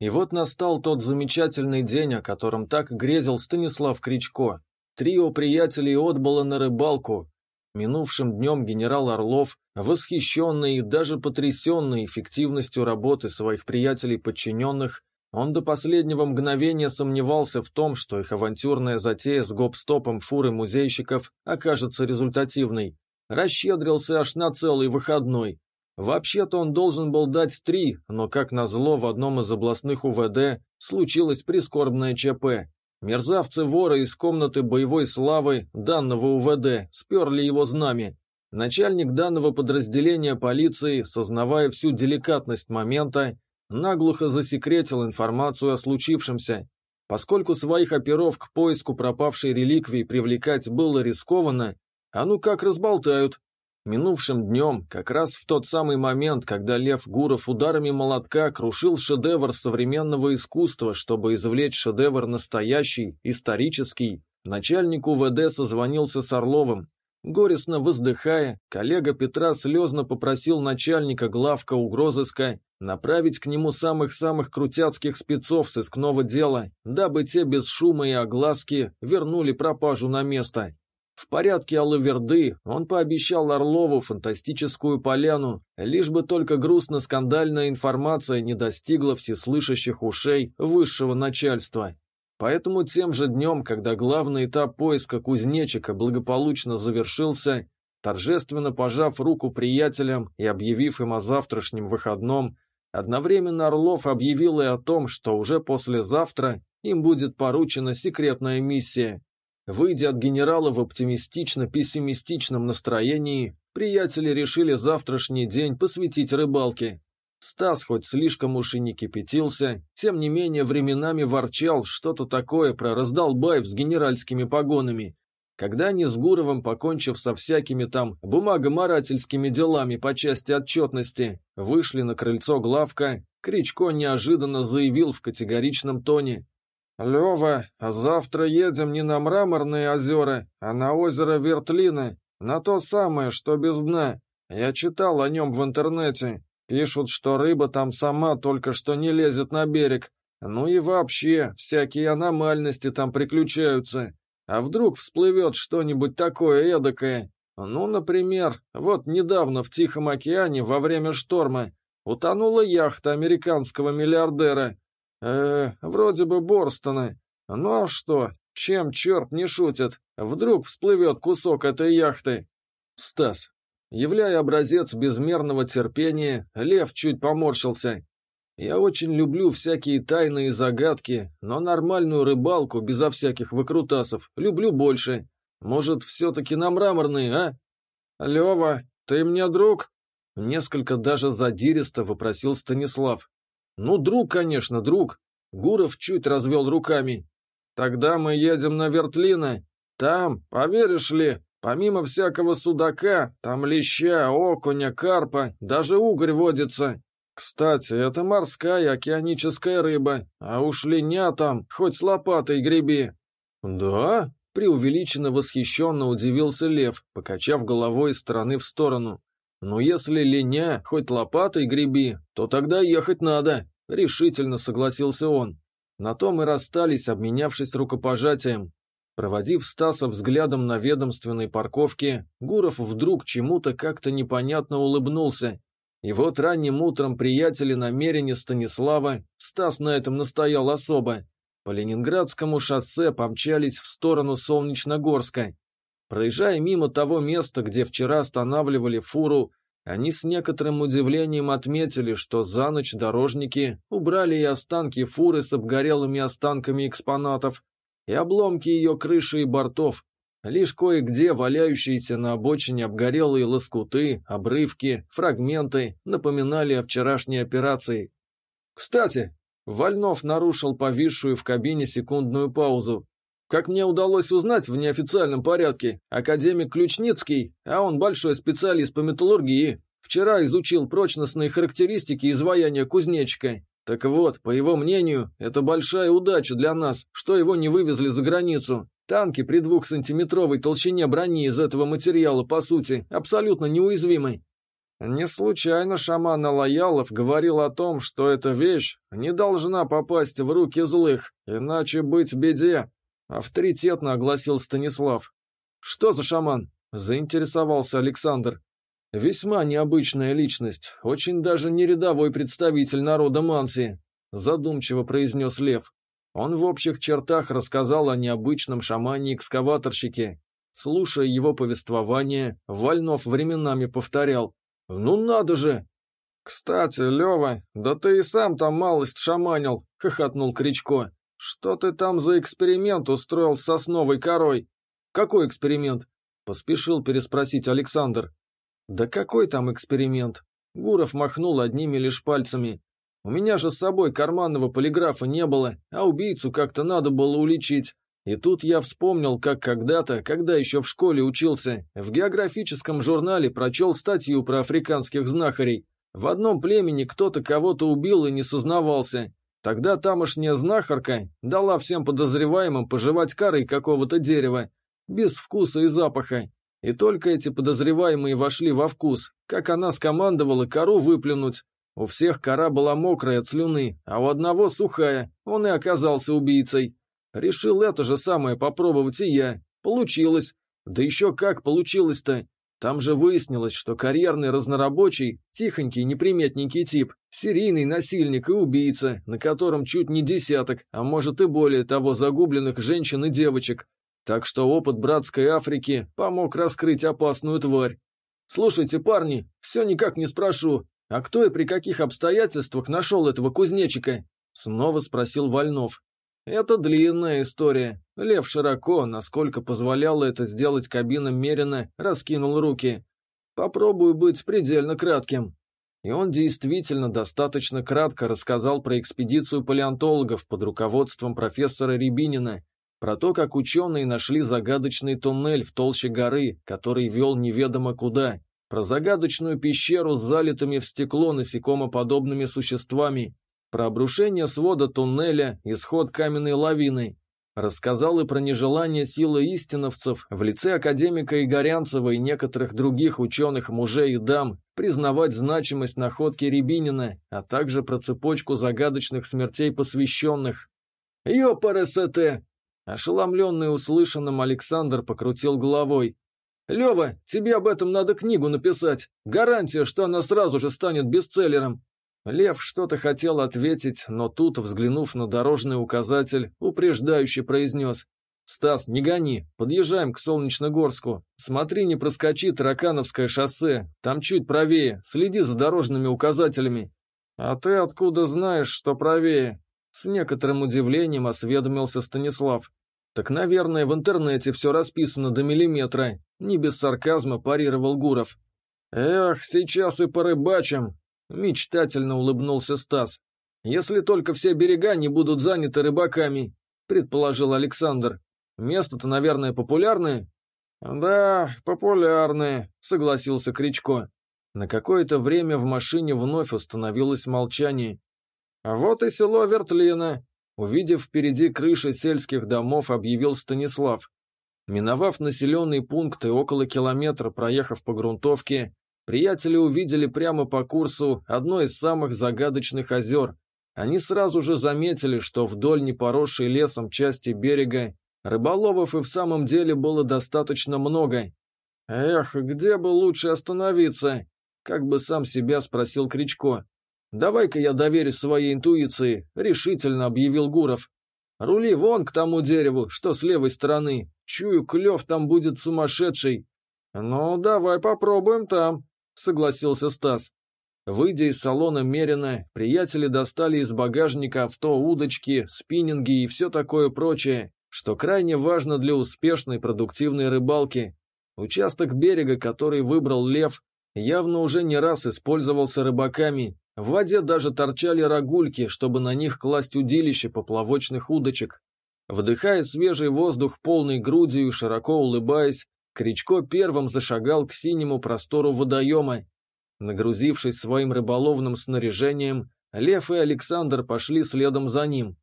И вот настал тот замечательный день, о котором так грезил Станислав Кричко. Трио приятелей отбыло на рыбалку. Минувшим днем генерал Орлов, восхищенный и даже потрясенный эффективностью работы своих приятелей-подчиненных, он до последнего мгновения сомневался в том, что их авантюрная затея с гоп-стопом фуры музейщиков окажется результативной. Расщедрился аж на целый выходной. Вообще-то он должен был дать три, но, как назло, в одном из областных УВД случилось прискорбное ЧП. Мерзавцы-воры из комнаты боевой славы данного УВД сперли его знамя. Начальник данного подразделения полиции, сознавая всю деликатность момента, наглухо засекретил информацию о случившемся. Поскольку своих оперов к поиску пропавшей реликвии привлекать было рискованно, а ну как разболтают. Минувшим днем, как раз в тот самый момент, когда Лев Гуров ударами молотка крушил шедевр современного искусства, чтобы извлечь шедевр настоящий, исторический, начальник УВД созвонился с Орловым. Горестно воздыхая, коллега Петра слезно попросил начальника главка угрозыска направить к нему самых-самых крутяцких спецов сыскного дела, дабы те без шума и огласки вернули пропажу на место. В порядке Алаверды он пообещал Орлову фантастическую поляну, лишь бы только грустно-скандальная информация не достигла всеслышащих ушей высшего начальства. Поэтому тем же днем, когда главный этап поиска кузнечика благополучно завершился, торжественно пожав руку приятелям и объявив им о завтрашнем выходном, одновременно Орлов объявил и о том, что уже послезавтра им будет поручена секретная миссия. Выйдя от генерала в оптимистично-пессимистичном настроении, приятели решили завтрашний день посвятить рыбалке. Стас хоть слишком уж и не кипятился, тем не менее временами ворчал что-то такое про раздолбаев с генеральскими погонами. Когда они с Гуровым, покончив со всякими там бумагоморательскими делами по части отчетности, вышли на крыльцо главка, Кричко неожиданно заявил в категоричном тоне. «Лева, завтра едем не на Мраморные озера, а на озеро Вертлина, на то самое, что без дна. Я читал о нем в интернете. Пишут, что рыба там сама только что не лезет на берег. Ну и вообще, всякие аномальности там приключаются. А вдруг всплывет что-нибудь такое эдакое? Ну, например, вот недавно в Тихом океане во время шторма утонула яхта американского миллиардера. Э, вроде бы Борстона. Ну а что, чем черт не шутит? Вдруг всплывет кусок этой яхты? Стас, Являя образец безмерного терпения, Лев чуть поморщился. «Я очень люблю всякие тайные загадки, но нормальную рыбалку, безо всяких выкрутасов, люблю больше. Может, все-таки на мраморные, а?» «Лева, ты мне друг?» Несколько даже задиристо вопросил Станислав. «Ну, друг, конечно, друг». Гуров чуть развел руками. «Тогда мы едем на Вертлина. Там, поверишь ли, Помимо всякого судака, там леща, окуня, карпа, даже угорь водится. Кстати, это морская океаническая рыба, а уж линя там, хоть с лопатой греби. Да? Преувеличенно восхищенно удивился Лев, покачав головой из стороны в сторону. «Ну если линя, хоть лопатой греби, то тогда ехать надо», — решительно согласился он. На том и расстались, обменявшись рукопожатием. Проводив Стаса взглядом на ведомственной парковке, Гуров вдруг чему-то как-то непонятно улыбнулся. И вот ранним утром приятели намерения Станислава, Стас на этом настоял особо, по Ленинградскому шоссе помчались в сторону Солнечногорска. Проезжая мимо того места, где вчера останавливали фуру, они с некоторым удивлением отметили, что за ночь дорожники убрали и останки фуры с обгорелыми останками экспонатов, и обломки ее крыши и бортов. Лишь кое-где валяющиеся на обочине обгорелые лоскуты, обрывки, фрагменты напоминали о вчерашней операции. «Кстати!» — Вольнов нарушил повисшую в кабине секундную паузу. «Как мне удалось узнать в неофициальном порядке, академик Ключницкий, а он большой специалист по металлургии, вчера изучил прочностные характеристики изваяния кузнечика так вот, по его мнению, это большая удача для нас, что его не вывезли за границу. Танки при двухсантиметровой толщине брони из этого материала, по сути, абсолютно неуязвимы. Не случайно шаман Алаялов говорил о том, что эта вещь не должна попасть в руки злых, иначе быть беде, авторитетно огласил Станислав. Что за шаман? заинтересовался Александр. Весьма необычная личность, очень даже не рядовой представитель народа Манси, задумчиво произнес Лев. Он в общих чертах рассказал о необычном шамане-экскаваторщике. Слушая его повествование, Вольнов временами повторял «Ну надо же!» «Кстати, Лева, да ты и сам там малость шаманил», — хохотнул Кричко. «Что ты там за эксперимент устроил с сосновой корой?» «Какой эксперимент?» — поспешил переспросить Александр. «Да какой там эксперимент?» Гуров махнул одними лишь пальцами. «У меня же с собой карманного полиграфа не было, а убийцу как-то надо было уличить. И тут я вспомнил, как когда-то, когда еще в школе учился, в географическом журнале прочел статью про африканских знахарей. В одном племени кто-то кого-то убил и не сознавался. Тогда тамошняя знахарка дала всем подозреваемым пожевать карой какого-то дерева, без вкуса и запаха. И только эти подозреваемые вошли во вкус, как она скомандовала кору выплюнуть. У всех кора была мокрая от слюны, а у одного сухая, он и оказался убийцей. Решил это же самое попробовать и я. Получилось. Да еще как получилось-то. Там же выяснилось, что карьерный разнорабочий, тихонький, неприметненький тип, серийный насильник и убийца, на котором чуть не десяток, а может и более того загубленных женщин и девочек. Так что опыт братской Африки помог раскрыть опасную тварь. Слушайте, парни, все никак не спрошу, а кто и при каких обстоятельствах нашел этого кузнечика? Снова спросил Вольнов. Это длинная история. Лев широко, насколько позволяла это сделать кабина Мерина, раскинул руки. Попробую быть предельно кратким. И он действительно достаточно кратко рассказал про экспедицию палеонтологов под руководством профессора Рябинина, про то, как ученые нашли загадочный туннель в толще горы, который вел неведомо куда, про загадочную пещеру с залитыми в стекло насекомоподобными существами, про обрушение свода туннеля, исход каменной лавины. Рассказал и про нежелание силы истиновцев в лице академика Игорянцева и некоторых других ученых мужей и дам признавать значимость находки Рябинина, а также про цепочку загадочных смертей посвященных. «Ёпарасете!» Ошеломленный услышанным Александр покрутил головой. «Лёва, тебе об этом надо книгу написать. Гарантия, что она сразу же станет бестселлером. Лев что-то хотел ответить, но тут, взглянув на дорожный указатель, упреждающе произнес. «Стас, не гони, подъезжаем к Солнечногорску. Смотри, не проскочи Таракановское шоссе, там чуть правее, следи за дорожными указателями». «А ты откуда знаешь, что правее?» С некоторым удивлением осведомился Станислав. «Так, наверное, в интернете все расписано до миллиметра», не без сарказма парировал Гуров. «Эх, сейчас и порыбачим», Мечтательно улыбнулся Стас. «Если только все берега не будут заняты рыбаками», — предположил Александр. «Место-то, наверное, популярное?» «Да, популярное», — согласился Кричко. На какое-то время в машине вновь установилось молчание. «А вот и село Вертлина», — увидев впереди крыши сельских домов, объявил Станислав. Миновав населенный пункт и около километра проехав по грунтовке, Приятели увидели прямо по курсу одно из самых загадочных озер. Они сразу же заметили, что вдоль непоросшей лесом части берега рыболовов и в самом деле было достаточно много. «Эх, где бы лучше остановиться?» — как бы сам себя спросил Кричко. «Давай-ка я доверюсь своей интуиции», — решительно объявил Гуров. «Рули вон к тому дереву, что с левой стороны. Чую, клев там будет сумасшедший». «Ну, давай попробуем там», согласился Стас. Выйдя из салона Мерина, приятели достали из багажника авто удочки, спиннинги и все такое прочее, что крайне важно для успешной продуктивной рыбалки. Участок берега, который выбрал Лев, явно уже не раз использовался рыбаками. В воде даже торчали рогульки, чтобы на них класть удилище поплавочных удочек. Вдыхая свежий воздух полной грудью и широко улыбаясь, Кричко первым зашагал к синему простору водоема. Нагрузившись своим рыболовным снаряжением, Лев и Александр пошли следом за ним.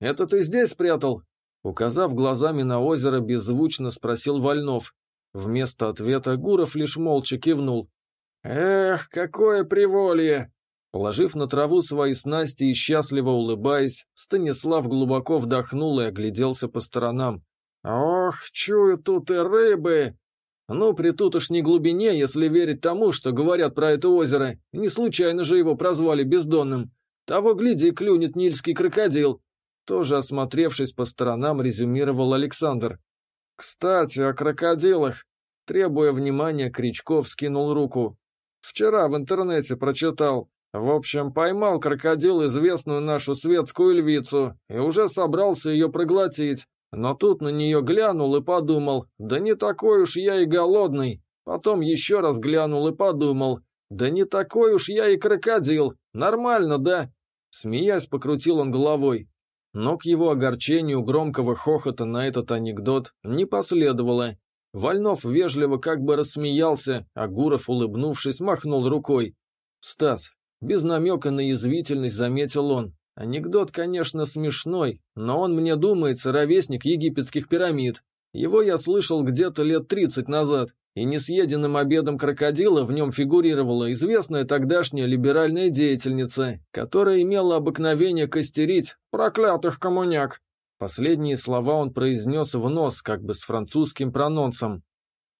«Это ты здесь спрятал?» Указав глазами на озеро, беззвучно спросил Вольнов. Вместо ответа Гуров лишь молча кивнул. «Эх, какое приволье!» Положив на траву свои снасти и счастливо улыбаясь, Станислав глубоко вдохнул и огляделся по сторонам. «Ох, чую тут и рыбы!» Ну, при тутошней глубине, если верить тому, что говорят про это озеро, не случайно же его прозвали бездонным. Того, гляди, клюнет нильский крокодил. Тоже осмотревшись по сторонам, резюмировал Александр. Кстати, о крокодилах. Требуя внимания, Кричков скинул руку. Вчера в интернете прочитал. В общем, поймал крокодил известную нашу светскую львицу и уже собрался ее проглотить. Но тут на нее глянул и подумал, да не такой уж я и голодный. Потом еще раз глянул и подумал, да не такой уж я и крокодил. Нормально, да? Смеясь, покрутил он головой. Но к его огорчению громкого хохота на этот анекдот не последовало. Вольнов вежливо как бы рассмеялся, а Гуров, улыбнувшись, махнул рукой. «Стас, без намека на язвительность заметил он. Анекдот, конечно, смешной, но он мне думается ровесник египетских пирамид. Его я слышал где-то лет тридцать назад, и несъеденным обедом крокодила в нем фигурировала известная тогдашняя либеральная деятельница, которая имела обыкновение костерить проклятых коммуняк. Последние слова он произнес в нос, как бы с французским прононсом.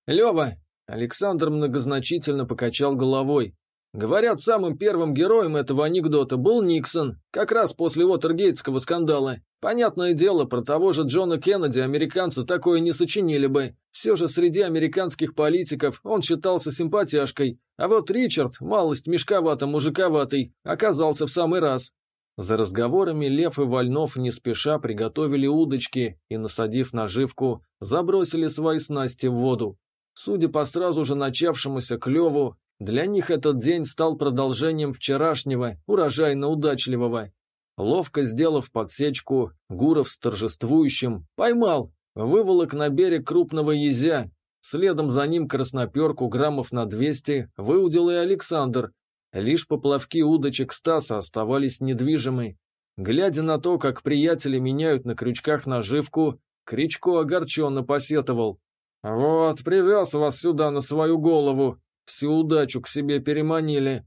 «Лева!» Александр многозначительно покачал головой. Говорят, самым первым героем этого анекдота был Никсон, как раз после Уотергейтского скандала. Понятное дело, про того же Джона Кеннеди американцы такое не сочинили бы. Все же среди американских политиков он считался симпатяшкой, а вот Ричард, малость мешковато-мужиковатый, оказался в самый раз. За разговорами Лев и Вольнов не спеша приготовили удочки и, насадив наживку, забросили свои снасти в воду. Судя по сразу же начавшемуся клеву, для них этот день стал продолжением вчерашнего, урожайно-удачливого. Ловко сделав подсечку, Гуров с торжествующим «поймал» выволок на берег крупного езя. Следом за ним красноперку граммов на 200 выудил и Александр. Лишь поплавки удочек Стаса оставались недвижимы. Глядя на то, как приятели меняют на крючках наживку, Кричко огорченно посетовал. «Вот, привез вас сюда на свою голову, Всю удачу к себе переманили.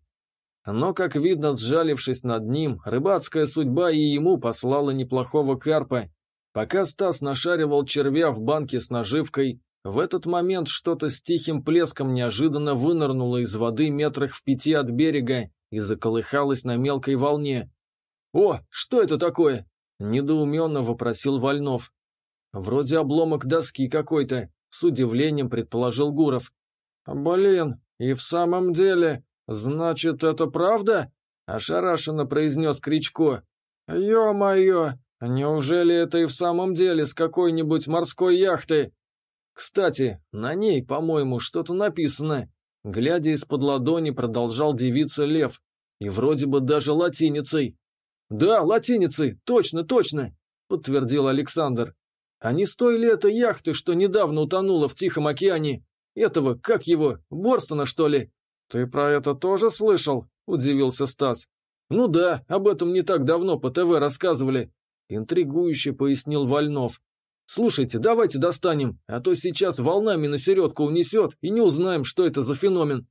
Но, как видно, сжалившись над ним, рыбацкая судьба и ему послала неплохого карпа. Пока Стас нашаривал червя в банке с наживкой, в этот момент что-то с тихим плеском неожиданно вынырнуло из воды метрах в пяти от берега и заколыхалось на мелкой волне. «О, что это такое?» – недоуменно вопросил Вольнов. «Вроде обломок доски какой-то», – с удивлением предположил Гуров. «Блин, «И в самом деле, значит, это правда?» — ошарашенно произнес Кричко. «Ё-моё, неужели это и в самом деле с какой-нибудь морской яхты?» «Кстати, на ней, по-моему, что-то написано». Глядя из-под ладони, продолжал девица Лев. И вроде бы даже латиницей. «Да, латиницей, точно, точно!» — подтвердил Александр. «А не с это яхты, что недавно утонула в Тихом океане?» Этого, как его, Борстона, что ли? Ты про это тоже слышал? Удивился Стас. Ну да, об этом не так давно по ТВ рассказывали. Интригующе пояснил Вольнов. Слушайте, давайте достанем, а то сейчас волнами на середку унесет и не узнаем, что это за феномен.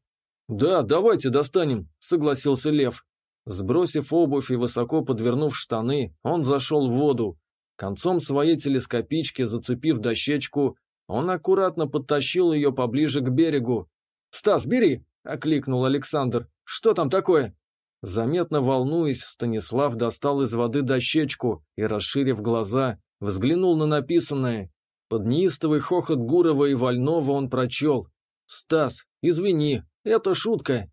Да, давайте достанем, согласился Лев. Сбросив обувь и высоко подвернув штаны, он зашел в воду. Концом своей телескопички, зацепив дощечку, он аккуратно подтащил ее поближе к берегу. «Стас, бери!» — окликнул Александр. «Что там такое?» Заметно волнуясь, Станислав достал из воды дощечку и, расширив глаза, взглянул на написанное. Под неистовый хохот Гурова и Вольнова он прочел. «Стас, извини, это шутка,